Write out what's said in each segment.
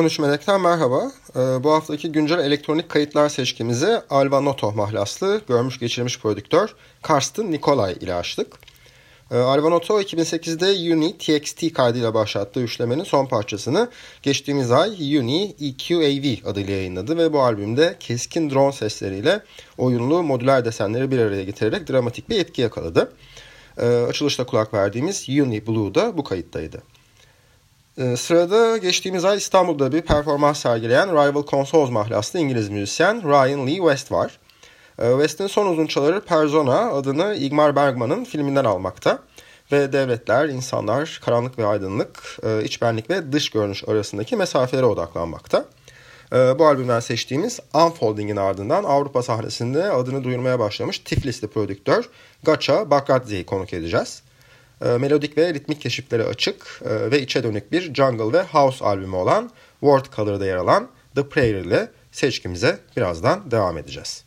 13 Melek'ten merhaba. Ee, bu haftaki güncel elektronik kayıtlar seçkimizi Alva Noto mahlaslı görmüş geçirmiş prodüktör Karsten Nikolay ile açtık. Ee, Alva Noto 2008'de Uni TXT kaydıyla başlattığı üçlemenin son parçasını geçtiğimiz ay Uni EQAV adıyla yayınladı ve bu albümde keskin drone sesleriyle oyunlu modüler desenleri bir araya getirerek dramatik bir etki yakaladı. Ee, açılışta kulak verdiğimiz Uni Blue da bu kayıttaydı. Ee, sırada geçtiğimiz ay İstanbul'da bir performans sergileyen Rival Consoles mahlaslı İngiliz müzisyen Ryan Lee West var. Ee, West'in son uzunçaları Persona adını Igmar Bergman'ın filminden almakta. Ve devletler, insanlar, karanlık ve aydınlık, e, iç benlik ve dış görünüş arasındaki mesafelere odaklanmakta. Ee, bu albümden seçtiğimiz Unfolding'in ardından Avrupa sahnesinde adını duyurmaya başlamış Tiflisli prodüktör Gacha Bakradze'yi konuk edeceğiz. E, melodik ve ritmik keşiflere açık e, ve içe dönük bir jungle ve house albümü olan World Color'da yer alan The Prayer ile seçkimize birazdan devam edeceğiz.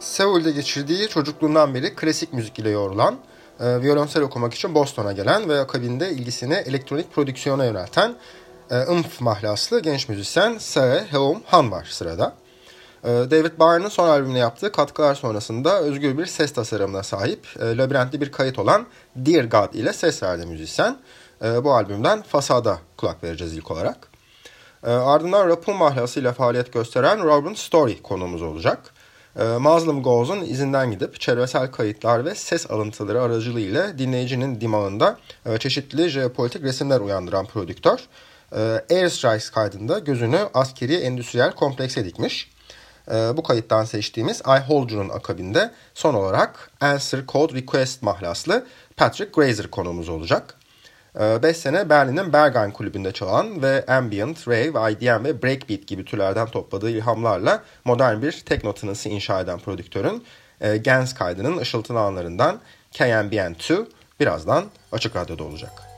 Seul'de geçirdiği çocukluğundan beri klasik müzik ile yoğrulan, e, violonsel okumak için Boston'a gelen ve akabinde ilgisini elektronik prodüksiyona yönelten e, ımf mahlaslı genç müzisyen Sae Heum Han var sırada. E, David Byrne'ın son albümüne yaptığı katkılar sonrasında özgür bir ses tasarımına sahip, e, labirentli bir kayıt olan Dear God ile ses verdi müzisyen. E, bu albümden Fasada kulak vereceğiz ilk olarak. E, ardından rapun mahlasıyla faaliyet gösteren Robin Story konumuz olacak. E, Muslim Goals'un izinden gidip çevresel kayıtlar ve ses alıntıları aracılığıyla dinleyicinin dimağında e, çeşitli jeopolitik resimler uyandıran prodüktör e, Airstrikes kaydında gözünü askeri endüstriyel komplekse dikmiş. E, bu kayıttan seçtiğimiz I Hold You'nun akabinde son olarak Answer Code Request mahlaslı Patrick Grazer konumuz olacak. 5 ee, sene Berlin'in Berghain kulübünde çalan ve ambient, rave, IDM ve breakbeat gibi türlerden topladığı ilhamlarla modern bir tekno tınısı inşa eden prodüktörün e, Gens kaydının ışıltılı anlarından KMBN2 birazdan Açık Radyo'da olacak.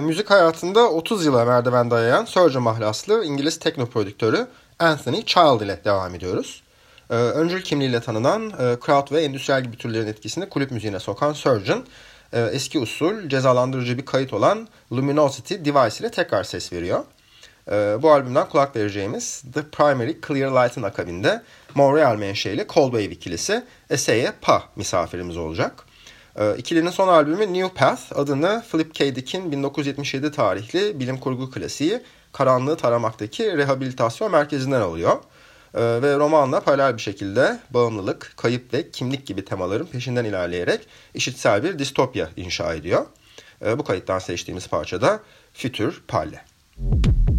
Müzik hayatında 30 yıla merdiven dayayan Surgeon mahlaslı İngiliz tekno prodüktörü Anthony Child ile devam ediyoruz. E, öncül kimliğiyle tanınan e, crowd ve endüstriyel gibi türlerin etkisini kulüp müziğine sokan Surgeon, e, eski usul cezalandırıcı bir kayıt olan Luminosity Device ile tekrar ses veriyor. E, bu albümden kulak vereceğimiz The Primary Clear Light'ın akabinde Montreal menşeli Coldwave ikilisi Essay'e Pa misafirimiz olacak. E, ikilinin son albümü New Path adını Philip K. Dick'in 1977 tarihli bilim kurgu klasiği Karanlığı Taramaktaki Rehabilitasyon Merkezi'nden alıyor. E, ve romanla paralel bir şekilde bağımlılık, kayıp ve kimlik gibi temaların peşinden ilerleyerek işitsel bir distopya inşa ediyor. E, bu kayıttan seçtiğimiz parçada Fütür Palle. Müzik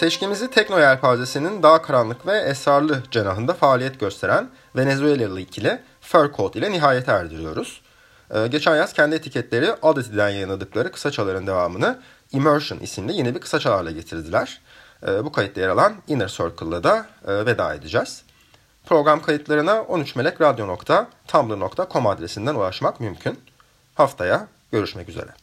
Seçkimizi tekno yelpazesinin daha karanlık ve esrarlı cenahında faaliyet gösteren Venezuelalı ikili Fur Coat ile nihayete erdiriyoruz. Ee, geçen yaz kendi etiketleri Oddity'den yayınladıkları kısaçaların devamını Immersion isimli yeni bir kısaçalarla getirdiler. Ee, bu kayıtta yer alan Inner Circle'la da e, veda edeceğiz. Program kayıtlarına 13melekradyo.tumblr.com adresinden ulaşmak mümkün. Haftaya görüşmek üzere.